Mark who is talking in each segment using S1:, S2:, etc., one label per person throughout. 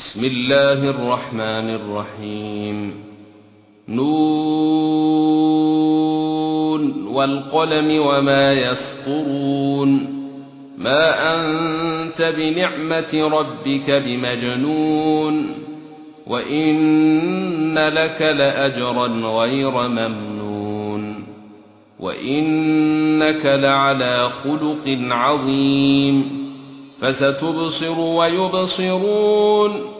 S1: بِسْمِ اللَّهِ الرَّحْمَنِ الرَّحِيمِ. نُونَ وَالْقَلَمِ وَمَا يَسْطُرُونَ. مَا أَنتَ بِنِعْمَةِ رَبِّكَ بِمَجْنُونٍ. وَإِنَّ لَكَ لَأَجْرًا غَيْرَ مَمْنُونٍ. وَإِنَّكَ لَعَلَى خُلُقٍ عَظِيمٍ. فَسَتُبْصِرُ وَيُبْصِرُونَ.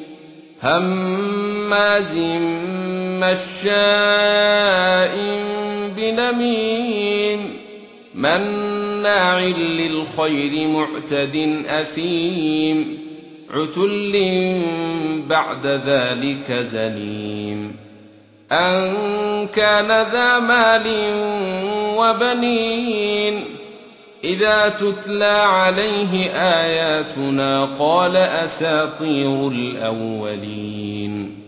S1: هَمَّازٍ مَّشَّاءٍ بِنَمِيمٍ مَّنَّاعٍ لِّلْخَيْرِ مُعْتَدٍ أَثِيمٍ عُتُلٍّ بَعْدَ ذَلِكَ زَنِيمٍ أَن كَانَ ذَا مَالٍ وَبَنِينَ إِذَا تُتْلَى عَلَيْهِ آيَاتُنَا قَالَ أَسَاطِيرُ الْأَوَّلِينَ.